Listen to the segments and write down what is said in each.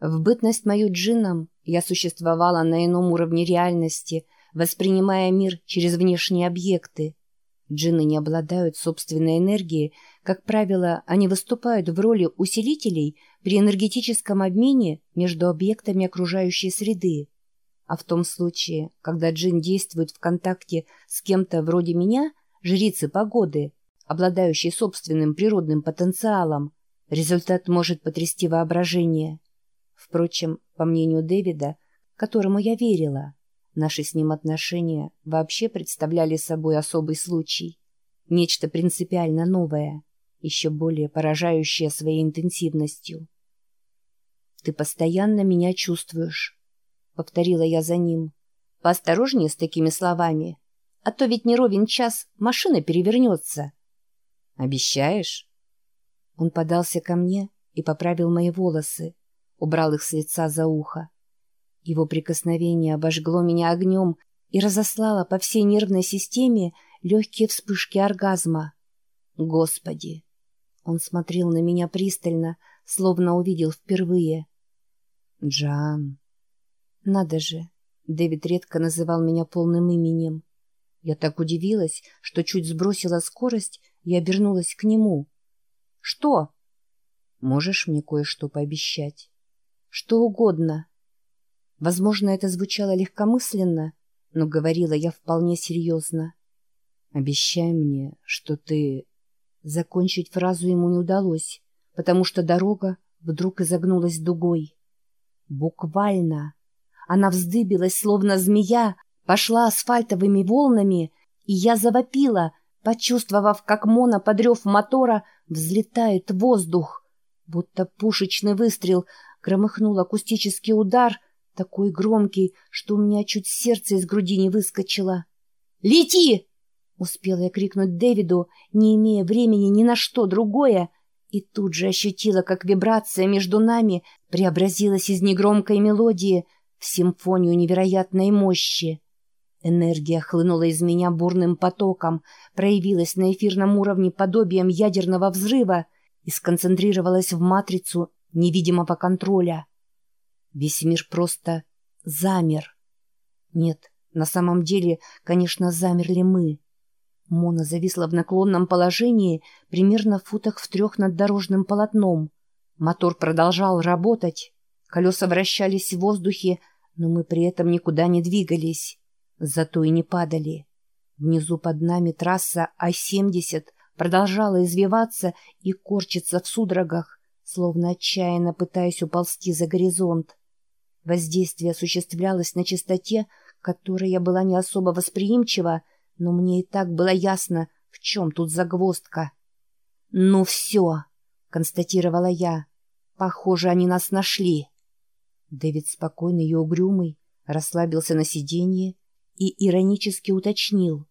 В бытность мою джинном я существовала на ином уровне реальности, воспринимая мир через внешние объекты. Джинны не обладают собственной энергией, как правило, они выступают в роли усилителей при энергетическом обмене между объектами окружающей среды. А в том случае, когда джин действует в контакте с кем-то вроде меня, жрицы погоды, обладающей собственным природным потенциалом, результат может потрясти воображение. Впрочем, по мнению Дэвида, которому я верила, наши с ним отношения вообще представляли собой особый случай. Нечто принципиально новое, еще более поражающее своей интенсивностью. «Ты постоянно меня чувствуешь», — повторила я за ним. «Поосторожнее с такими словами, а то ведь не ровен час машина перевернется». «Обещаешь?» Он подался ко мне и поправил мои волосы убрал их с лица за ухо. Его прикосновение обожгло меня огнем и разослало по всей нервной системе легкие вспышки оргазма. Господи! Он смотрел на меня пристально, словно увидел впервые. Джан. Надо же, Дэвид редко называл меня полным именем. Я так удивилась, что чуть сбросила скорость и обернулась к нему. «Что?» «Можешь мне кое-что пообещать?» Что угодно. Возможно, это звучало легкомысленно, но говорила я вполне серьезно. «Обещай мне, что ты...» Закончить фразу ему не удалось, потому что дорога вдруг изогнулась дугой. Буквально. Она вздыбилась, словно змея, пошла асфальтовыми волнами, и я завопила, почувствовав, как Мона, подрев мотора, взлетает в воздух. Будто пушечный выстрел Громыхнул акустический удар, такой громкий, что у меня чуть сердце из груди не выскочило. «Лети!» — успела я крикнуть Дэвиду, не имея времени ни на что другое, и тут же ощутила, как вибрация между нами преобразилась из негромкой мелодии в симфонию невероятной мощи. Энергия хлынула из меня бурным потоком, проявилась на эфирном уровне подобием ядерного взрыва и сконцентрировалась в матрицу невидимого контроля. Весь мир просто замер. Нет, на самом деле, конечно, замерли мы. Мона зависла в наклонном положении примерно в футах в трех над дорожным полотном. Мотор продолжал работать. Колеса вращались в воздухе, но мы при этом никуда не двигались. Зато и не падали. Внизу под нами трасса А-70 продолжала извиваться и корчиться в судорогах словно отчаянно пытаясь уползти за горизонт. Воздействие осуществлялось на частоте, которой я была не особо восприимчива, но мне и так было ясно, в чем тут загвоздка. «Ну все», — констатировала я, — «похоже, они нас нашли». Дэвид спокойный и угрюмый расслабился на сиденье и иронически уточнил.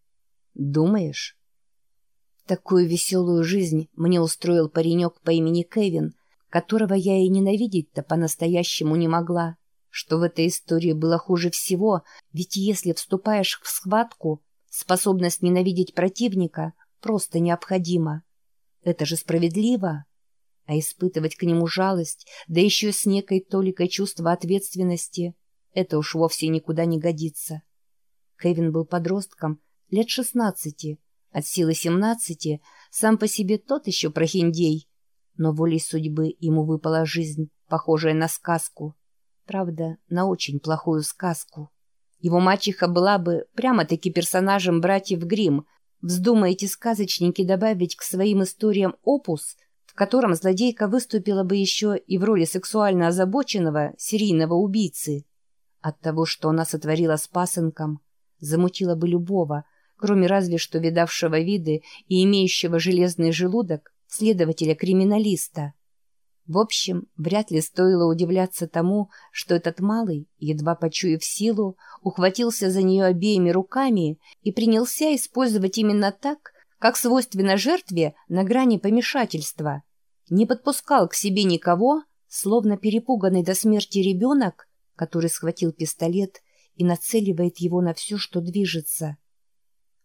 «Думаешь?» Такую веселую жизнь мне устроил паренек по имени Кевин, которого я и ненавидеть-то по-настоящему не могла. Что в этой истории было хуже всего, ведь если вступаешь в схватку, способность ненавидеть противника просто необходима. Это же справедливо. А испытывать к нему жалость, да еще с некой толикой чувства ответственности, это уж вовсе никуда не годится. Кевин был подростком, лет шестнадцати, от силы семнадцати, сам по себе тот еще прохиндей, но волей судьбы ему выпала жизнь, похожая на сказку. Правда, на очень плохую сказку. Его мачеха была бы прямо-таки персонажем братьев Гримм. Вздумаете сказочники добавить к своим историям опус, в котором злодейка выступила бы еще и в роли сексуально озабоченного серийного убийцы. От того, что она сотворила с пасынком, замутила бы любого, кроме разве что видавшего виды и имеющего железный желудок, следователя-криминалиста. В общем, вряд ли стоило удивляться тому, что этот малый, едва почуяв силу, ухватился за нее обеими руками и принялся использовать именно так, как свойственно жертве на грани помешательства. Не подпускал к себе никого, словно перепуганный до смерти ребенок, который схватил пистолет и нацеливает его на все, что движется.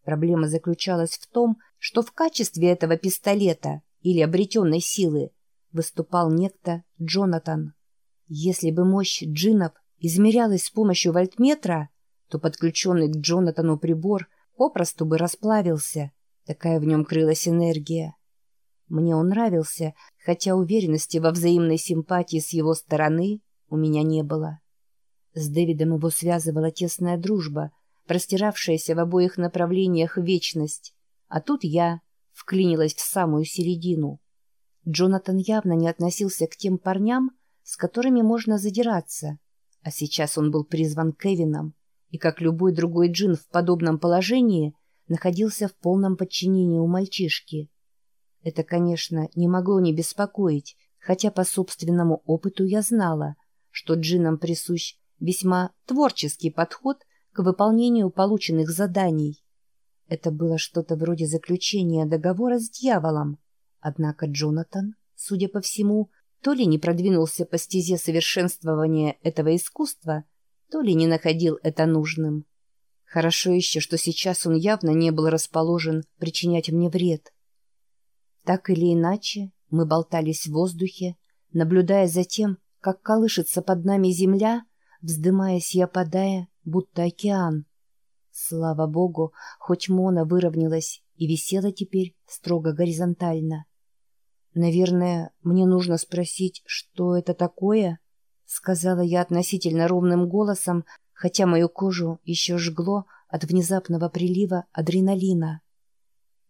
Проблема заключалась в том, что в качестве этого пистолета или обретенной силы выступал некто Джонатан. Если бы мощь джинов измерялась с помощью вольтметра, то подключенный к Джонатану прибор попросту бы расплавился. Такая в нем крылась энергия. Мне он нравился, хотя уверенности во взаимной симпатии с его стороны у меня не было. С Дэвидом его связывала тесная дружба, простиравшаяся в обоих направлениях вечность, а тут я вклинилась в самую середину. Джонатан явно не относился к тем парням, с которыми можно задираться, а сейчас он был призван Кевином, и, как любой другой джин в подобном положении, находился в полном подчинении у мальчишки. Это, конечно, не могло не беспокоить, хотя по собственному опыту я знала, что джинам присущ весьма творческий подход к выполнению полученных заданий. Это было что-то вроде заключения договора с дьяволом. Однако Джонатан, судя по всему, то ли не продвинулся по стезе совершенствования этого искусства, то ли не находил это нужным. Хорошо еще, что сейчас он явно не был расположен причинять мне вред. Так или иначе, мы болтались в воздухе, наблюдая за тем, как колышется под нами земля, вздымаясь и опадая, будто океан. Слава богу, хоть Мона выровнялась и висела теперь строго горизонтально. «Наверное, мне нужно спросить, что это такое?» — сказала я относительно ровным голосом, хотя мою кожу еще жгло от внезапного прилива адреналина.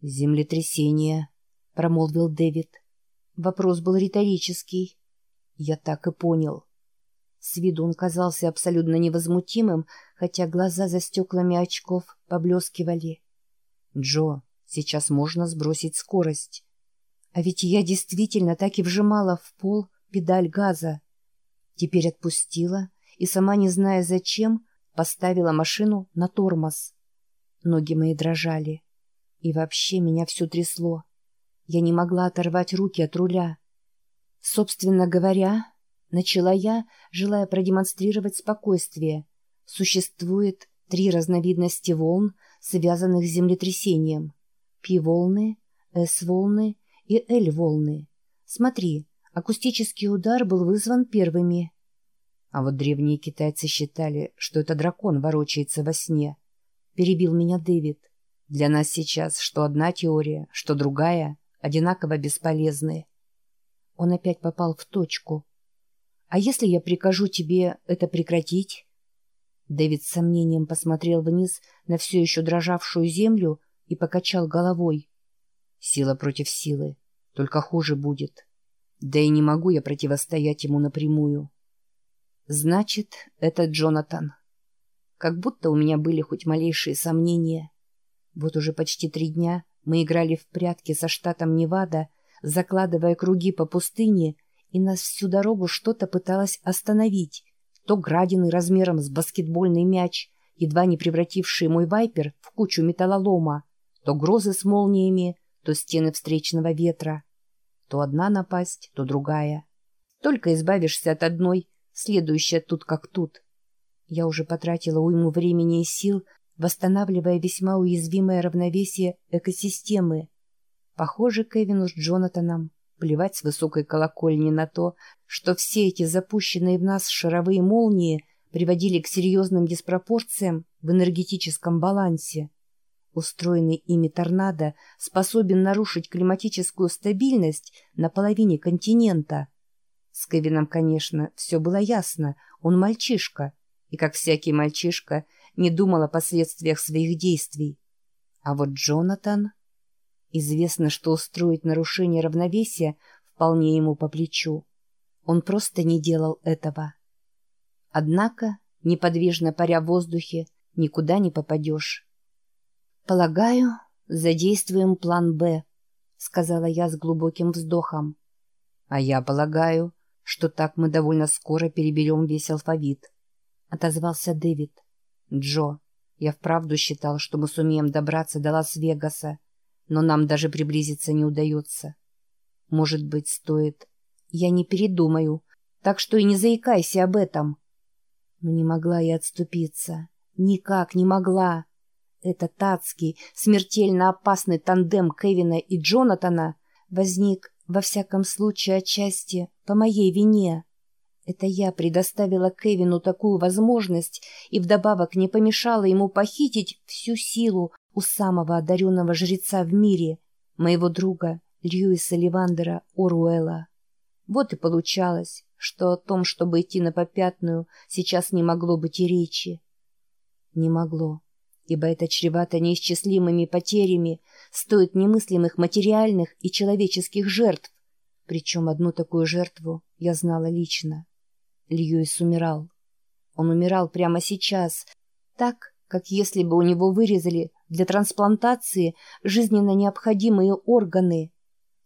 «Землетрясение», — промолвил Дэвид. Вопрос был риторический. Я так и понял. С виду он казался абсолютно невозмутимым, хотя глаза за стеклами очков поблескивали. «Джо, сейчас можно сбросить скорость». А ведь я действительно так и вжимала в пол педаль газа. Теперь отпустила и, сама не зная зачем, поставила машину на тормоз. Ноги мои дрожали. И вообще меня все трясло. Я не могла оторвать руки от руля. Собственно говоря, начала я, желая продемонстрировать спокойствие. Существует три разновидности волн, связанных с землетрясением. Пи-волны, С-волны и L-волны. Смотри, акустический удар был вызван первыми. А вот древние китайцы считали, что это дракон ворочается во сне. Перебил меня Дэвид. Для нас сейчас что одна теория, что другая одинаково бесполезны. Он опять попал в точку. А если я прикажу тебе это прекратить? Дэвид с сомнением посмотрел вниз на все еще дрожавшую землю и покачал головой. Сила против силы. Только хуже будет. Да и не могу я противостоять ему напрямую. Значит, это Джонатан. Как будто у меня были хоть малейшие сомнения. Вот уже почти три дня мы играли в прятки со штатом Невада, закладывая круги по пустыне, и нас всю дорогу что-то пыталось остановить. То градины размером с баскетбольный мяч, едва не превратившие мой вайпер в кучу металлолома, то грозы с молниями, то стены встречного ветра. То одна напасть, то другая. Только избавишься от одной, следующая тут как тут. Я уже потратила уйму времени и сил, восстанавливая весьма уязвимое равновесие экосистемы. Похоже, Кевину с Джонатаном плевать с высокой колокольни на то, что все эти запущенные в нас шаровые молнии приводили к серьезным диспропорциям в энергетическом балансе. Устроенный ими торнадо способен нарушить климатическую стабильность на половине континента. С Кевином, конечно, все было ясно. Он мальчишка. И, как всякий мальчишка, не думал о последствиях своих действий. А вот Джонатан... Известно, что устроить нарушение равновесия вполне ему по плечу. Он просто не делал этого. Однако, неподвижно паря в воздухе, никуда не попадешь. «Полагаю, задействуем план «Б», — сказала я с глубоким вздохом. «А я полагаю, что так мы довольно скоро переберем весь алфавит», — отозвался Дэвид. «Джо, я вправду считал, что мы сумеем добраться до Лас-Вегаса, но нам даже приблизиться не удается. Может быть, стоит... Я не передумаю, так что и не заикайся об этом». Но не могла я отступиться. Никак не могла. Этот адский, смертельно опасный тандем Кевина и Джонатана возник, во всяком случае, отчасти по моей вине. Это я предоставила Кевину такую возможность и вдобавок не помешала ему похитить всю силу у самого одаренного жреца в мире, моего друга Льюиса Ливандера Оруэлла. Вот и получалось, что о том, чтобы идти на попятную, сейчас не могло быть и речи. Не могло, ибо это чревато неисчислимыми потерями, стоит немыслимых материальных и человеческих жертв. Причем одну такую жертву я знала лично. Льюис умирал. Он умирал прямо сейчас, так, как если бы у него вырезали для трансплантации жизненно необходимые органы.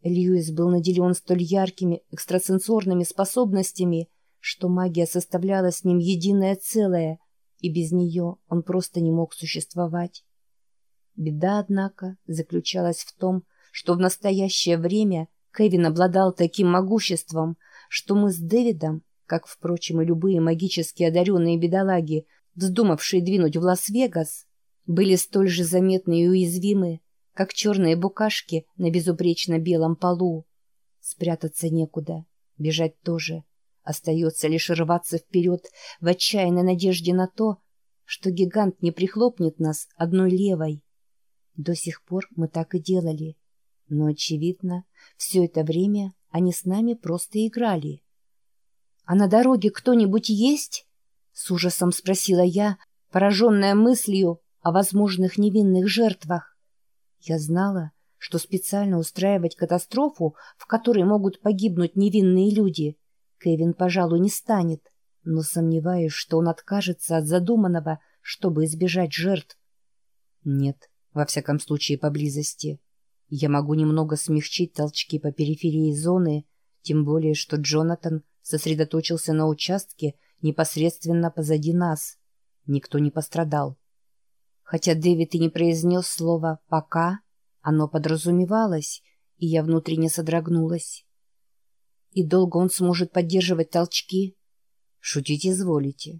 Льюис был наделен столь яркими экстрасенсорными способностями, что магия составляла с ним единое целое, и без нее он просто не мог существовать. Беда, однако, заключалась в том, что в настоящее время Кевин обладал таким могуществом, что мы с Дэвидом, как, впрочем, и любые магически одаренные бедолаги, вздумавшие двинуть в Лас-Вегас, были столь же заметны и уязвимы, как черные букашки на безупречно белом полу. Спрятаться некуда, бежать тоже. Остается лишь рваться вперед в отчаянной надежде на то, что гигант не прихлопнет нас одной левой. До сих пор мы так и делали. Но, очевидно, все это время они с нами просто играли. «А на дороге кто-нибудь есть?» — с ужасом спросила я, пораженная мыслью о возможных невинных жертвах. Я знала, что специально устраивать катастрофу, в которой могут погибнуть невинные люди, Кевин, пожалуй, не станет, но сомневаюсь, что он откажется от задуманного, чтобы избежать жертв. Нет, во всяком случае, поблизости. Я могу немного смягчить толчки по периферии зоны, тем более, что Джонатан сосредоточился на участке непосредственно позади нас. Никто не пострадал. Хотя Дэвид и не произнес слово «пока», оно подразумевалось, и я внутренне содрогнулась. И долго он сможет поддерживать толчки? Шутить изволите.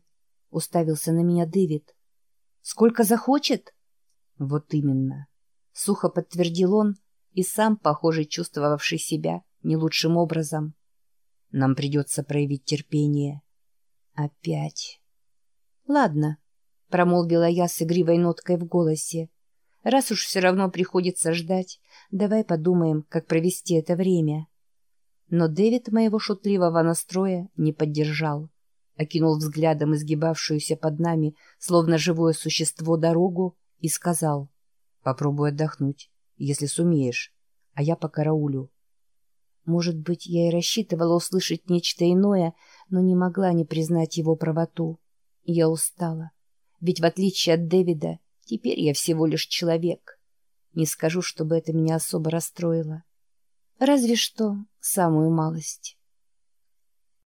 Уставился на меня Дэвид. Сколько захочет? Вот именно. Сухо подтвердил он и сам, похоже, чувствовавший себя не лучшим образом. Нам придется проявить терпение. Опять. Ладно, — промолвила я с игривой ноткой в голосе. «Раз уж все равно приходится ждать, давай подумаем, как провести это время». Но Дэвид моего шутливого настроя не поддержал. Окинул взглядом изгибавшуюся под нами, словно живое существо, дорогу и сказал «Попробуй отдохнуть, если сумеешь, а я по караулю». Может быть, я и рассчитывала услышать нечто иное, но не могла не признать его правоту. Я устала. Ведь в отличие от Дэвида, теперь я всего лишь человек. Не скажу, чтобы это меня особо расстроило. Разве что самую малость.